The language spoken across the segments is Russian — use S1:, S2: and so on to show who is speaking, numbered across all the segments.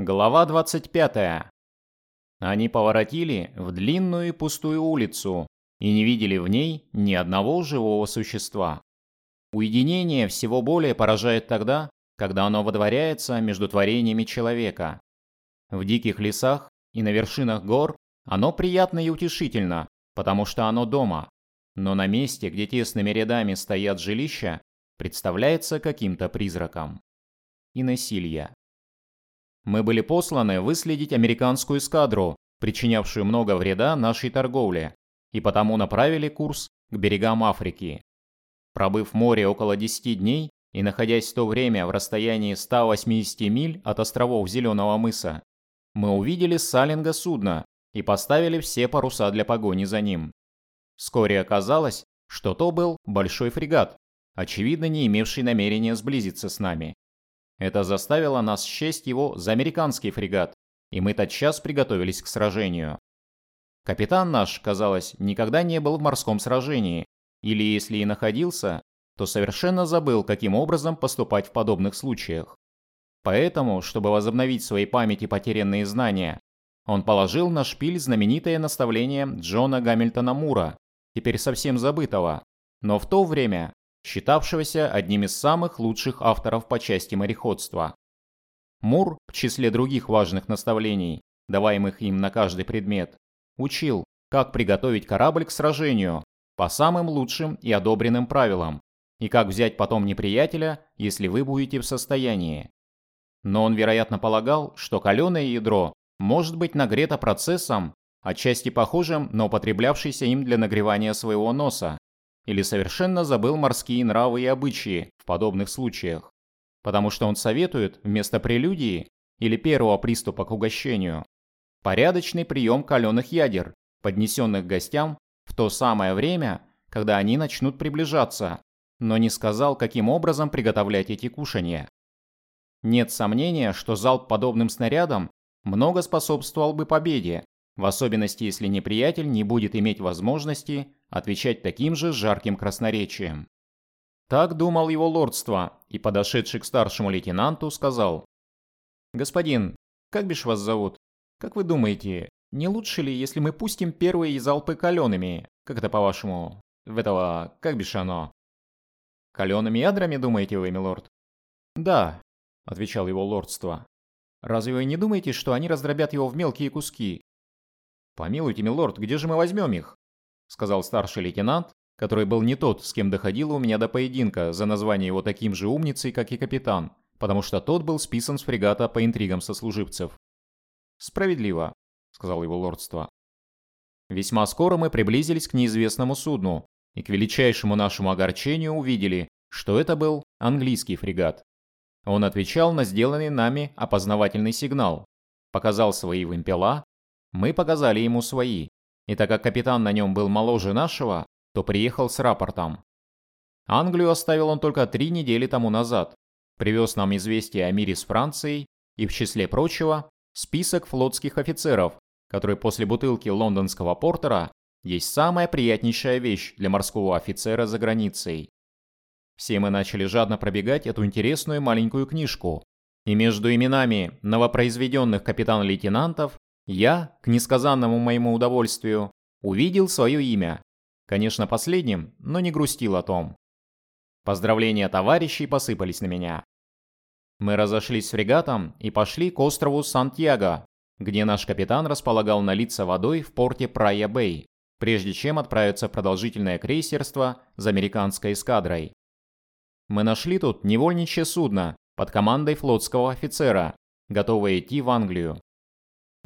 S1: Глава 25. Они поворотили в длинную и пустую улицу и не видели в ней ни одного живого существа. Уединение всего более поражает тогда, когда оно водворяется между творениями человека. В диких лесах и на вершинах гор оно приятно и утешительно, потому что оно дома, но на месте, где тесными рядами стоят жилища, представляется каким-то призраком. Инесилья. Мы были посланы выследить американскую эскадру, причинявшую много вреда нашей торговле, и потому направили курс к берегам Африки. Пробыв в море около 10 дней и находясь в то время в расстоянии 180 миль от островов Зеленого мыса, мы увидели Салинга судно и поставили все паруса для погони за ним. Вскоре оказалось, что то был большой фрегат, очевидно не имевший намерения сблизиться с нами. Это заставило нас счесть его за американский фрегат, и мы тотчас приготовились к сражению. Капитан наш, казалось, никогда не был в морском сражении, или если и находился, то совершенно забыл, каким образом поступать в подобных случаях. Поэтому, чтобы возобновить в своей памяти потерянные знания, он положил на шпиль знаменитое наставление Джона Гамильтона Мура, теперь совсем забытого, но в то время считавшегося одним из самых лучших авторов по части мореходства. Мур, в числе других важных наставлений, даваемых им на каждый предмет, учил, как приготовить корабль к сражению по самым лучшим и одобренным правилам, и как взять потом неприятеля, если вы будете в состоянии. Но он, вероятно, полагал, что каленое ядро может быть нагрето процессом, отчасти похожим на употреблявшийся им для нагревания своего носа, или совершенно забыл морские нравы и обычаи в подобных случаях, потому что он советует вместо прелюдии или первого приступа к угощению порядочный прием каленых ядер, поднесенных гостям в то самое время, когда они начнут приближаться, но не сказал, каким образом приготовлять эти кушания. Нет сомнения, что залп подобным снарядом много способствовал бы победе, в особенности если неприятель не будет иметь возможности отвечать таким же жарким красноречием. Так думал его лордство, и подошедший к старшему лейтенанту сказал. «Господин, как бишь вас зовут? Как вы думаете, не лучше ли, если мы пустим первые залпы калеными? Как это по-вашему? В этого, как бишь оно?» «Калеными ядрами, думаете вы, милорд?» «Да», — отвечал его лордство. «Разве вы не думаете, что они раздробят его в мелкие куски, «Помилуйте, милорд, где же мы возьмем их?» — сказал старший лейтенант, который был не тот, с кем доходило у меня до поединка за название его таким же умницей, как и капитан, потому что тот был списан с фрегата по интригам сослуживцев. «Справедливо», — сказал его лордство. Весьма скоро мы приблизились к неизвестному судну, и к величайшему нашему огорчению увидели, что это был английский фрегат. Он отвечал на сделанный нами опознавательный сигнал, показал свои вымпела мы показали ему свои, и так как капитан на нем был моложе нашего, то приехал с рапортом. Англию оставил он только три недели тому назад. Привез нам известие о мире с Францией и, в числе прочего, список флотских офицеров, который после бутылки лондонского портера есть самая приятнейшая вещь для морского офицера за границей. Все мы начали жадно пробегать эту интересную маленькую книжку, и между именами новопроизведенных капитан-лейтенантов я, к несказанному моему удовольствию, увидел свое имя. Конечно, последним, но не грустил о том. Поздравления товарищей посыпались на меня. Мы разошлись с фрегатом и пошли к острову Сантьяго, где наш капитан располагал налиться водой в порте Прая-Бэй, прежде чем отправиться в продолжительное крейсерство за американской эскадрой. Мы нашли тут невольничье судно под командой флотского офицера, готовое идти в Англию.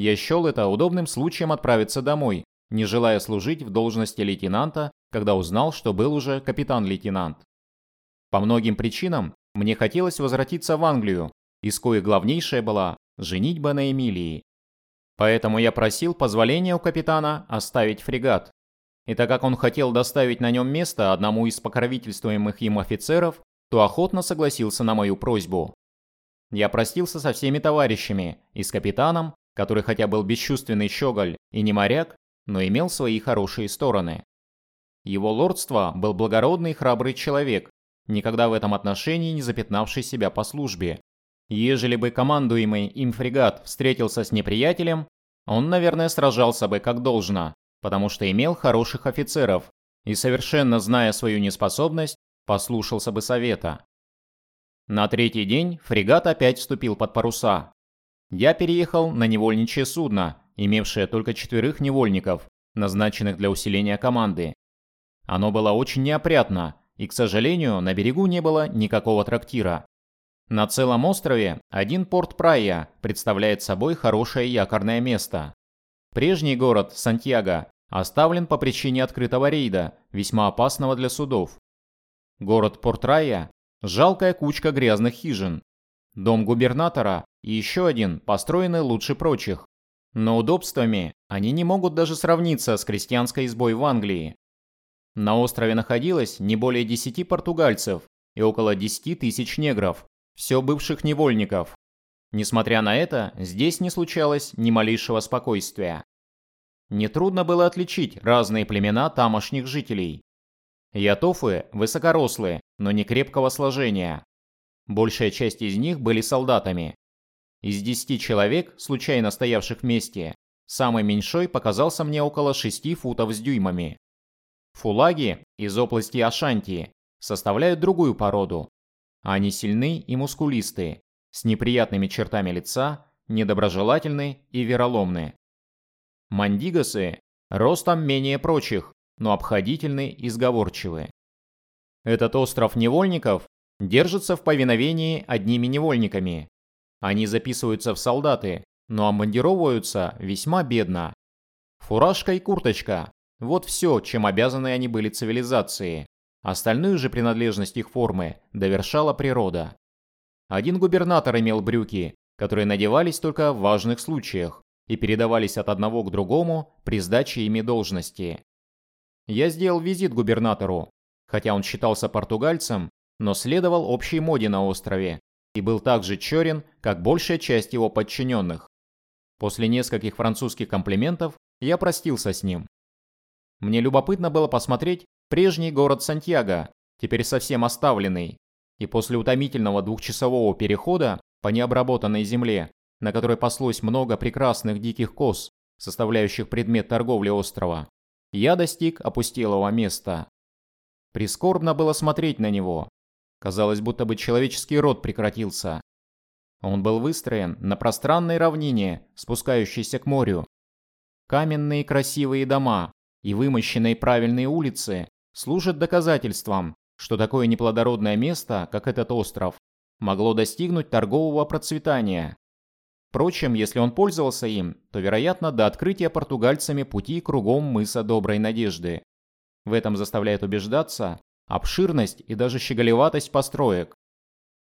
S1: Я счел это удобным случаем отправиться домой, не желая служить в должности лейтенанта, когда узнал, что был уже капитан-лейтенант. По многим причинам мне хотелось возвратиться в Англию, из коих главнейшая была женитьба на Эмилии. Поэтому я просил позволения у капитана оставить фрегат. И так как он хотел доставить на нем место одному из покровительствуемых им офицеров, то охотно согласился на мою просьбу. Я простился со всеми товарищами и с капитаном, который хотя был бесчувственный щеголь и не моряк, но имел свои хорошие стороны. Его лордство был благородный храбрый человек, никогда в этом отношении не запятнавший себя по службе. Ежели бы командуемый им фрегат встретился с неприятелем, он, наверное, сражался бы как должно, потому что имел хороших офицеров и, совершенно зная свою неспособность, послушался бы совета. На третий день фрегат опять вступил под паруса. Я переехал на невольничье судно, имевшее только четверых невольников, назначенных для усиления команды. Оно было очень неопрятно, и, к сожалению, на берегу не было никакого трактира. На целом острове один порт Прайя представляет собой хорошее якорное место. Прежний город Сантьяго оставлен по причине открытого рейда, весьма опасного для судов. Город Порт-Райя – жалкая кучка грязных хижин. Дом губернатора и еще один построены лучше прочих. Но удобствами они не могут даже сравниться с крестьянской избой в Англии. На острове находилось не более 10 португальцев и около 10 тысяч негров, все бывших невольников. Несмотря на это, здесь не случалось ни малейшего спокойствия. Нетрудно было отличить разные племена тамошних жителей. Ятофы высокорослые, но не крепкого сложения. Большая часть из них были солдатами. Из десяти человек, случайно стоявших вместе, самый меньшой показался мне около 6 футов с дюймами. Фулаги из области Ашанти составляют другую породу, они сильны и мускулисты, с неприятными чертами лица, недоброжелательны и вероломны. Мандигасы ростом менее прочих, но обходительны и сговорчивы. Этот остров невольников держится в повиновении одними невольниками. Они записываются в солдаты, но обмундировываются весьма бедно. Фуражка и курточка – вот все, чем обязаны они были цивилизации. Остальную же принадлежность их формы довершала природа. Один губернатор имел брюки, которые надевались только в важных случаях и передавались от одного к другому при сдаче ими должности. Я сделал визит губернатору, хотя он считался португальцем, но следовал общей моде на острове и был так же черен, как большая часть его подчиненных. После нескольких французских комплиментов я простился с ним. Мне любопытно было посмотреть, Прежний город Сантьяго, теперь совсем оставленный, и после утомительного двухчасового перехода по необработанной земле, на которой паслось много прекрасных диких коз, составляющих предмет торговли острова, я достиг опустелого места. Прискорбно было смотреть на него. Казалось, будто бы человеческий род прекратился. Он был выстроен на пространной равнине, спускающейся к морю. Каменные красивые дома и вымощенные правильные улицы служит доказательством, что такое неплодородное место, как этот остров, могло достигнуть торгового процветания. Впрочем, если он пользовался им, то, вероятно, до открытия португальцами пути кругом мыса Доброй Надежды. В этом заставляет убеждаться обширность и даже щеголеватость построек.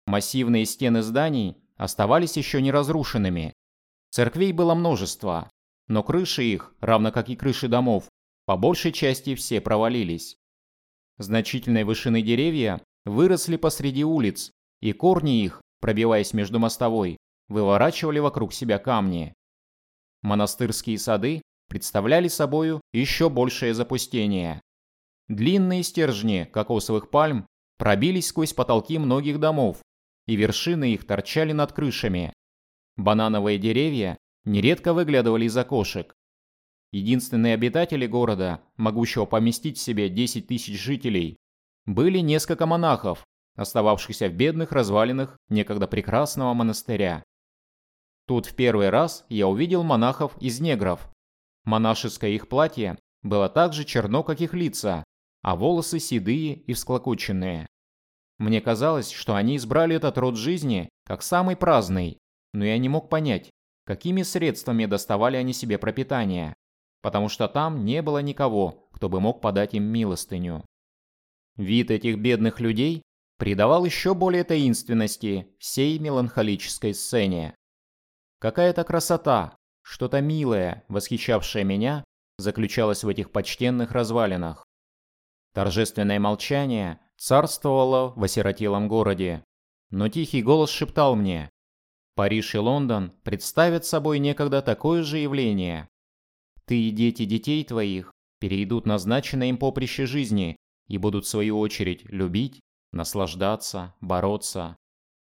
S1: Массивные стены зданий оставались еще не разрушенными. Церквей было множество, но крыши их, равно как и крыши домов, по большей части все провалились. Значительной вышины деревья выросли посреди улиц, и корни их, пробиваясь между мостовой, выворачивали вокруг себя камни. Монастырские сады представляли собою еще большее запустение. Длинные стержни кокосовых пальм пробились сквозь потолки многих домов, и вершины их торчали над крышами. Банановые деревья нередко выглядывали из окошек, Единственные обитатели города, могущего поместить в себе 10 тысяч жителей, были несколько монахов, остававшихся в бедных развалинах некогда прекрасного монастыря. Тут в первый раз я увидел монахов из негров. Монашеское их платье было так же черно, как их лица, а волосы седые и всклокоченные. Мне казалось, что они избрали этот род жизни как самый праздный, но я не мог понять, какими средствами доставали они себе пропитание потому что там не было никого, кто бы мог подать им милостыню. Вид этих бедных людей придавал еще более таинственности всей меланхолической сцене. Какая-то красота, что-то милое, восхищавшее меня, заключалось в этих почтенных развалинах. Торжественное молчание царствовало в осиротелом городе, но тихий голос шептал мне, Париж и Лондон представят собой некогда такое же явление, ты и дети детей твоих перейдут назначенное им поприще жизни и будут в свою очередь любить, наслаждаться, бороться.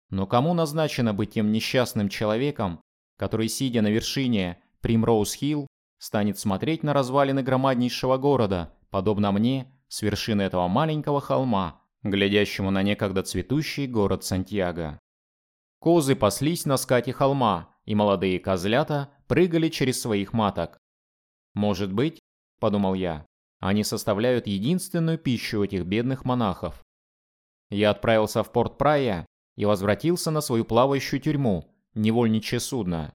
S1: Но кому назначено быть тем несчастным человеком, который, сидя на вершине Примроуз-Хилл, станет смотреть на развалины громаднейшего города, подобно мне, с вершины этого маленького холма, глядящему на некогда цветущий город Сантьяго. Козы паслись на скате холма, и молодые козлята прыгали через своих маток. «Может быть, — подумал я, — они составляют единственную пищу этих бедных монахов». Я отправился в порт Прая и возвратился на свою плавающую тюрьму, невольничье судно.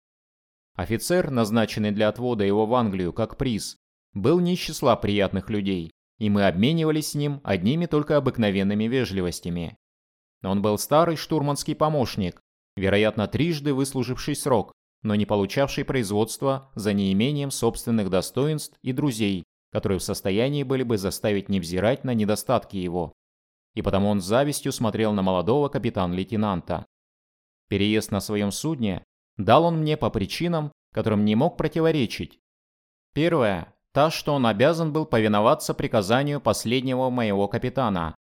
S1: Офицер, назначенный для отвода его в Англию как приз, был не из числа приятных людей, и мы обменивались с ним одними только обыкновенными вежливостями. Он был старый штурманский помощник, вероятно, трижды выслуживший срок, но не получавший производства за неимением собственных достоинств и друзей, которые в состоянии были бы заставить не взирать на недостатки его. И потому он с завистью смотрел на молодого капитан-лейтенанта. Переезд на своем судне дал он мне по причинам, которым не мог противоречить. Первое – та, что он обязан был повиноваться приказанию последнего моего капитана.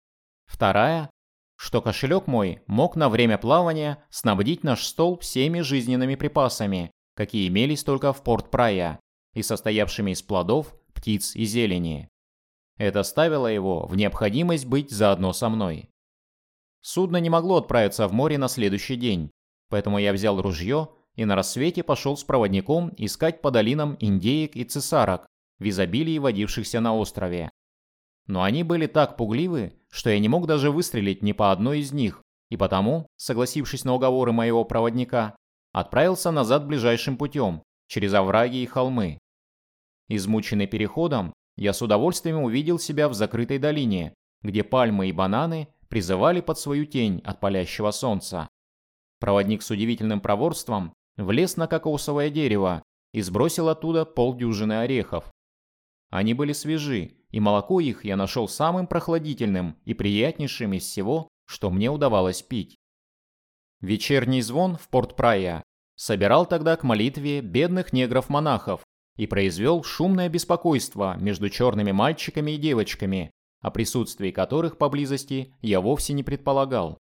S1: Вторая – что кошелек мой мог на время плавания снабдить наш стол всеми жизненными припасами, какие имелись только в порт Прая, и состоявшими из плодов, птиц и зелени. Это ставило его в необходимость быть заодно со мной. Судно не могло отправиться в море на следующий день, поэтому я взял ружье и на рассвете пошел с проводником искать по долинам индеек и цесарок, в изобилии водившихся на острове. Но они были так пугливы, что я не мог даже выстрелить ни по одной из них, и потому, согласившись на уговоры моего проводника, отправился назад ближайшим путем, через овраги и холмы. Измученный переходом, я с удовольствием увидел себя в закрытой долине, где пальмы и бананы призывали под свою тень от палящего солнца. Проводник с удивительным проворством влез на кокосовое дерево и сбросил оттуда полдюжины орехов. Они были свежи, и молоко их я нашел самым прохладительным и приятнейшим из всего, что мне удавалось пить. Вечерний звон в Порт-Прая собирал тогда к молитве бедных негров-монахов и произвел шумное беспокойство между черными мальчиками и девочками, о присутствии которых поблизости я вовсе не предполагал.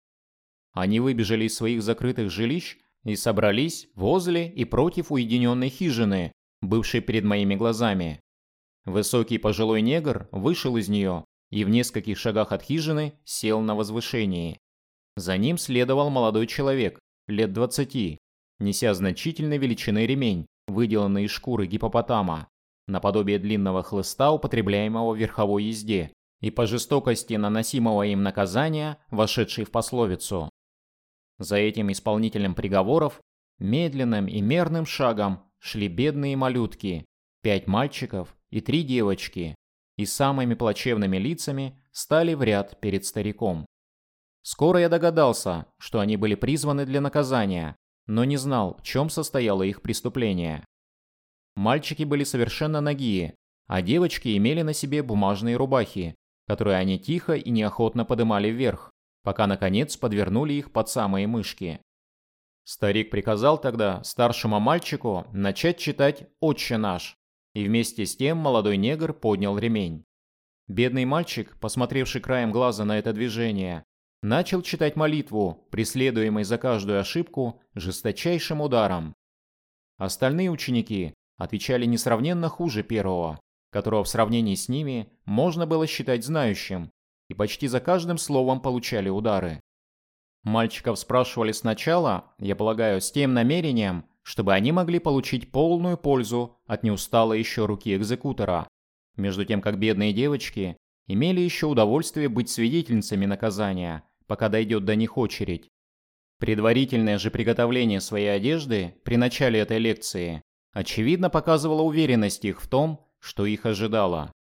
S1: Они выбежали из своих закрытых жилищ и собрались возле и против уединенной хижины, бывшей перед моими глазами. Высокий пожилой негр вышел из нее и в нескольких шагах от хижины сел на возвышении. За ним следовал молодой человек, лет двадцати, неся значительной величины ремень, выделанный из шкуры гипопотама, наподобие длинного хлыста, употребляемого в верховой езде, и по жестокости наносимого им наказания, вошедший в пословицу. За этим исполнителем приговоров медленным и мерным шагом шли бедные малютки, пять мальчиков и три девочки, и самыми плачевными лицами стали в ряд перед стариком. Скоро я догадался, что они были призваны для наказания, но не знал, в чем состояло их преступление. Мальчики были совершенно нагие, а девочки имели на себе бумажные рубахи, которые они тихо и неохотно подымали вверх, пока наконец подвернули их под самые мышки. Старик приказал тогда старшему мальчику начать читать «Отче наш», и вместе с тем молодой негр поднял ремень. Бедный мальчик, посмотревший краем глаза на это движение, начал читать молитву, преследуемый за каждую ошибку жесточайшим ударом. Остальные ученики отвечали несравненно хуже первого, которого в сравнении с ними можно было считать знающим, и почти за каждым словом получали удары. Мальчиков спрашивали сначала, я полагаю, с тем намерением, чтобы они могли получить полную пользу от неусталой еще руки экзекутора, между тем как бедные девочки имели еще удовольствие быть свидетельницами наказания, пока дойдет до них очередь. Предварительное же приготовление своей одежды при начале этой лекции очевидно показывало уверенность их в том, что их ожидало.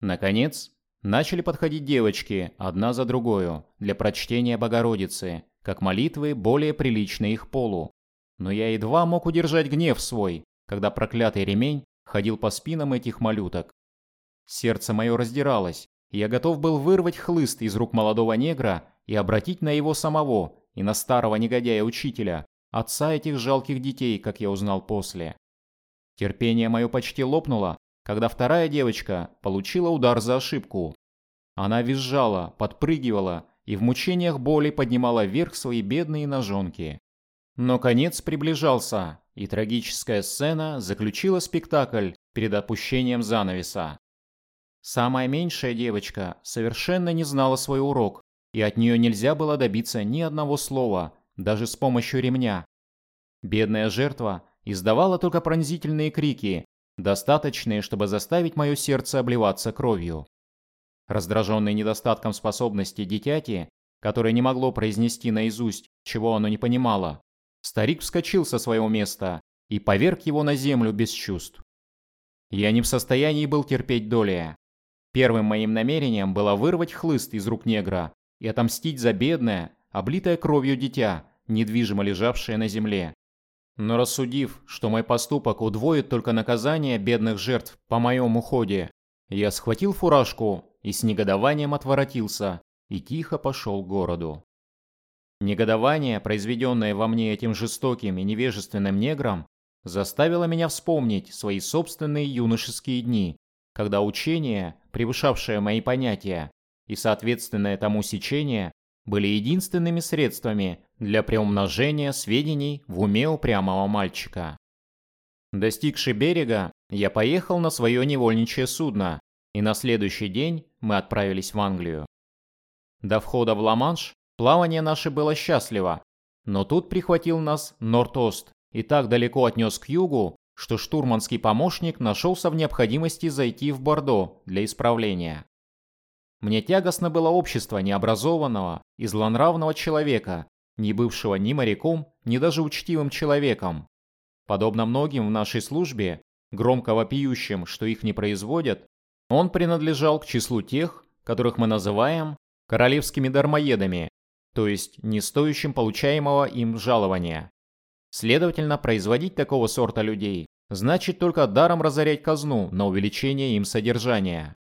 S1: Наконец, Начали подходить девочки, одна за другою, для прочтения Богородицы, как молитвы, более приличные их полу. Но я едва мог удержать гнев свой, когда проклятый ремень ходил по спинам этих малюток. Сердце мое раздиралось, и я готов был вырвать хлыст из рук молодого негра и обратить на его самого и на старого негодяя-учителя, отца этих жалких детей, как я узнал после. Терпение мое почти лопнуло, когда вторая девочка получила удар за ошибку. Она визжала, подпрыгивала и в мучениях боли поднимала вверх свои бедные ножонки. Но конец приближался, и трагическая сцена заключила спектакль перед опущением занавеса. Самая меньшая девочка совершенно не знала свой урок, и от нее нельзя было добиться ни одного слова, даже с помощью ремня. Бедная жертва издавала только пронзительные крики, достаточные, чтобы заставить мое сердце обливаться кровью. Раздраженный недостатком способности дитяти, которое не могло произнести наизусть, чего оно не понимало, старик вскочил со своего места и поверг его на землю без чувств. Я не в состоянии был терпеть доли. Первым моим намерением было вырвать хлыст из рук негра и отомстить за бедное, облитое кровью дитя, недвижимо лежавшее на земле. Но рассудив, что мой поступок удвоит только наказание бедных жертв по моем уходе, я схватил фуражку и с негодованием отворотился и тихо пошел к городу. Негодование, произведенное во мне этим жестоким и невежественным негром, заставило меня вспомнить свои собственные юношеские дни, когда учение, превышавшее мои понятия, и соответственное тому сечение, были единственными средствами для приумножения сведений в уме упрямого мальчика. Достигши берега, я поехал на свое невольничье судно, и на следующий день мы отправились в Англию. До входа в Ла-Манш плавание наше было счастливо, но тут прихватил нас Норд-Ост и так далеко отнес к югу, что штурманский помощник нашелся в необходимости зайти в Бордо для исправления. Мне тягостно было общество необразованного и злонравного человека, не бывшего ни моряком, ни даже учтивым человеком. Подобно многим в нашей службе, громко вопиющим, что их не производят, он принадлежал к числу тех, которых мы называем королевскими дармоедами, то есть не стоящим получаемого им жалования. Следовательно, производить такого сорта людей значит только даром разорять казну на увеличение им содержания.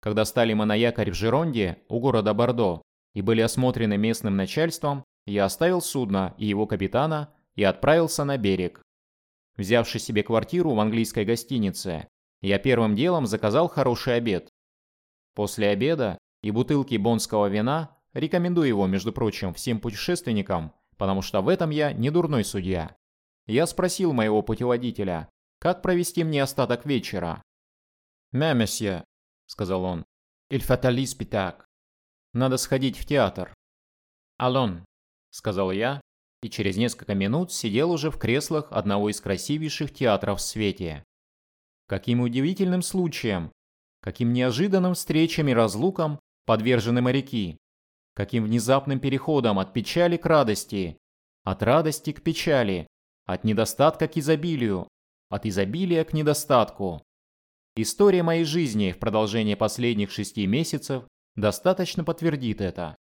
S1: Когда стали мы на якорь в Жеронде у города Бордо и были осмотрены местным начальством, я оставил судно и его капитана и отправился на берег. Взявши себе квартиру в английской гостинице, я первым делом заказал хороший обед. После обеда и бутылки бонского вина рекомендую его, между прочим, всем путешественникам, потому что в этом я не дурной судья. Я спросил моего путеводителя, как провести мне остаток вечера. «Мя, месье», — сказал он. «Иль фатали спитак. Надо сходить в театр». «Алон», — сказал я, и через несколько минут сидел уже в креслах одного из красивейших театров в свете. Каким удивительным случаем, каким неожиданным встречам и разлукам подвержены моряки, каким внезапным переходом от печали к радости, от радости к печали, от недостатка к изобилию, от изобилия к недостатку. История моей жизни в продолжении последних шести месяцев достаточно подтвердит это.